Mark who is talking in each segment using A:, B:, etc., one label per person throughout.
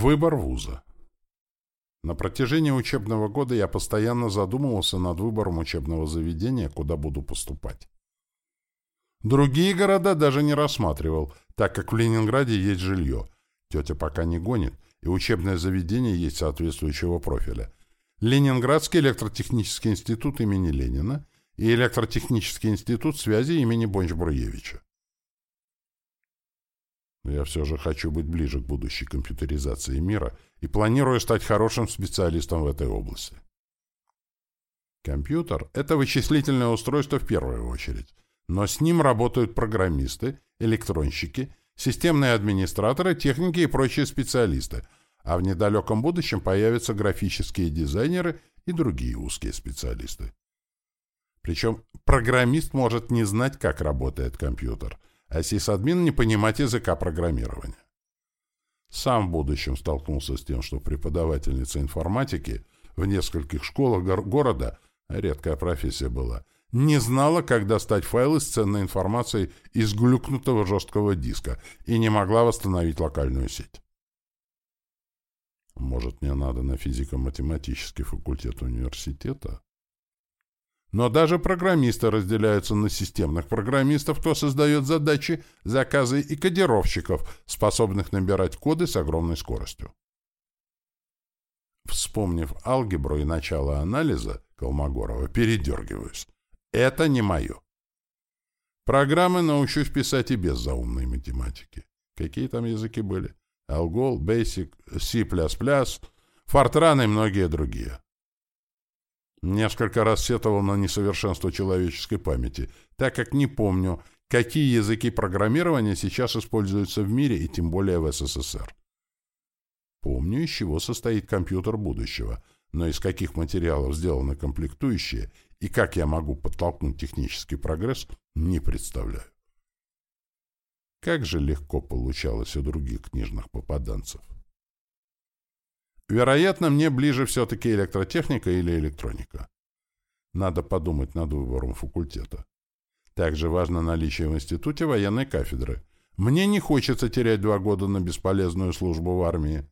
A: Выбор вуза. На протяжении учебного года я постоянно задумывался над выбором учебного заведения, куда буду поступать. Другие города даже не рассматривал, так как в Ленинграде есть жилье. Тетя пока не гонит, и учебное заведение есть соответствующего профиля. Ленинградский электротехнический институт имени Ленина и электротехнический институт связи имени Бонч-Бруевича. Но я все же хочу быть ближе к будущей компьютеризации мира и планирую стать хорошим специалистом в этой области. Компьютер — это вычислительное устройство в первую очередь, но с ним работают программисты, электронщики, системные администраторы, техники и прочие специалисты, а в недалеком будущем появятся графические дизайнеры и другие узкие специалисты. Причем программист может не знать, как работает компьютер — а сисадмин не понимать языка программирования. Сам в будущем столкнулся с тем, что преподавательница информатики в нескольких школах гор города, редкая профессия была, не знала, как достать файлы с ценной информацией из глюкнутого жесткого диска и не могла восстановить локальную сеть. Может, мне надо на физико-математический факультет университета? Но даже программисты разделяются на системных программистов, кто создает задачи, заказы и кодировщиков, способных набирать коды с огромной скоростью. Вспомнив алгебру и начало анализа Колмогорова, передергиваюсь. Это не мое. Программы научусь писать и без заумной математики. Какие там языки были? Algol, Basic, C++, Fortran и многие другие. Несколько раз сетовал на несовершенство человеческой памяти, так как не помню, какие языки программирования сейчас используются в мире и тем более в СССР. Помню, из чего состоит компьютер будущего, но из каких материалов сделаны комплектующие и как я могу подтолкнуть технический прогресс, не представляю. Как же легко получалось у других книжных попаданцев. Вероятно, мне ближе все-таки электротехника или электроника. Надо подумать над выбором факультета. Также важно наличие в институте военной кафедры. Мне не хочется терять два года на бесполезную службу в армии.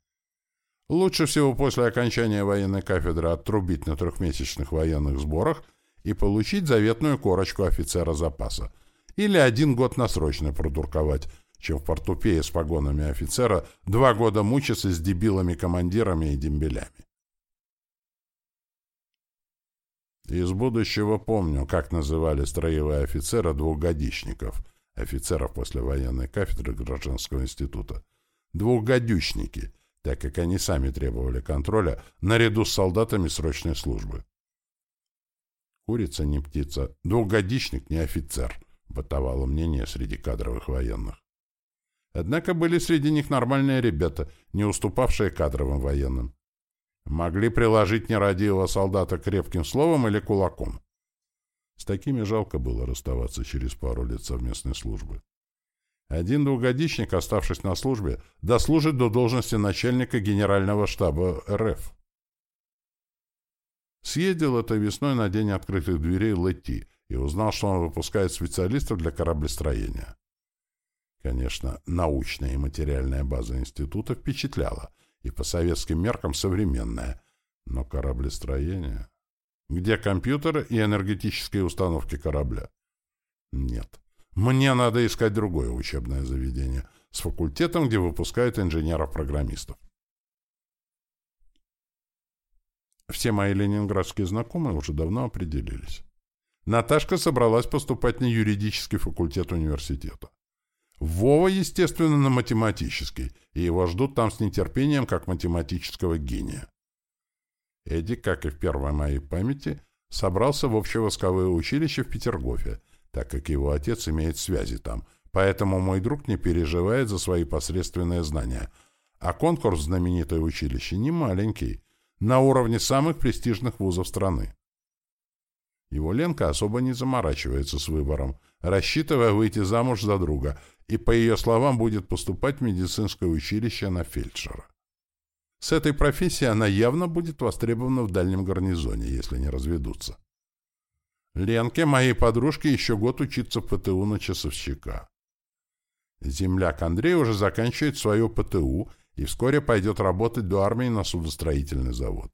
A: Лучше всего после окончания военной кафедры отрубить на трехмесячных военных сборах и получить заветную корочку офицера запаса. Или один год на срочно продурковать, чем в портупее с погонами офицера два года мучиться с дебилами-командирами и дембелями. Из будущего помню, как называли строевые офицера двухгодичников, офицеров после военной кафедры Гражданского института, двухгодючники, так как они сами требовали контроля наряду с солдатами срочной службы. Курица не птица, двухгодичник не офицер, бытовало мнение среди кадровых военных. Однако были среди них нормальные ребята, не уступавшие кадровым военным. Могли приложить нерадивого солдата крепким словом или кулаком. С такими жалко было расставаться через пару лет совместной службы. Один двухгодичник, оставшись на службе, дослужит до должности начальника генерального штаба РФ. Съездил это весной на день открытых дверей Летти и узнал, что он выпускает специалистов для кораблестроения. Конечно, научная и материальная база института впечатляла, и по советским меркам современная, но кораблестроение... Где компьютеры и энергетические установки корабля? Нет. Мне надо искать другое учебное заведение с факультетом, где выпускают инженеров-программистов. Все мои ленинградские знакомые уже давно определились. Наташка собралась поступать на юридический факультет университета. Вова, естественно, на математический, и его ждут там с нетерпением, как математического гения. Эдди, как и в первой моей памяти, собрался в общевойсковое училище в Петергофе, так как его отец имеет связи там, поэтому мой друг не переживает за свои посредственные знания. А конкурс в знаменитое училище не маленький, на уровне самых престижных вузов страны. Его Ленка особо не заморачивается с выбором, рассчитывая выйти замуж за друга, и, по ее словам, будет поступать в медицинское училище на фельдшера. С этой профессией она явно будет востребована в дальнем гарнизоне, если не разведутся. Ленке, моей подружке, еще год учиться в ПТУ на часовщика. Земляк Андрей уже заканчивает свое ПТУ и вскоре пойдет работать до армии на судостроительный завод.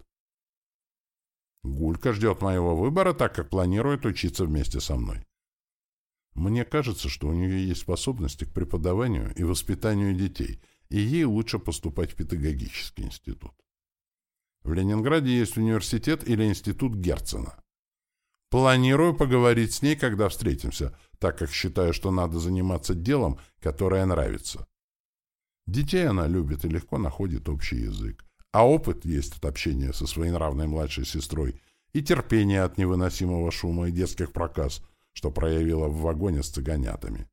A: Гулька ждет моего выбора, так как планирует учиться вместе со мной. Мне кажется, что у нее есть способности к преподаванию и воспитанию детей, и ей лучше поступать в педагогический институт. В Ленинграде есть университет или институт Герцена. Планирую поговорить с ней, когда встретимся, так как считаю, что надо заниматься делом, которое нравится. Детей она любит и легко находит общий язык. А опыт есть от общения со своей нравной младшей сестрой и терпение от невыносимого шума и детских проказ, что проявила в вагоне с цыганятами.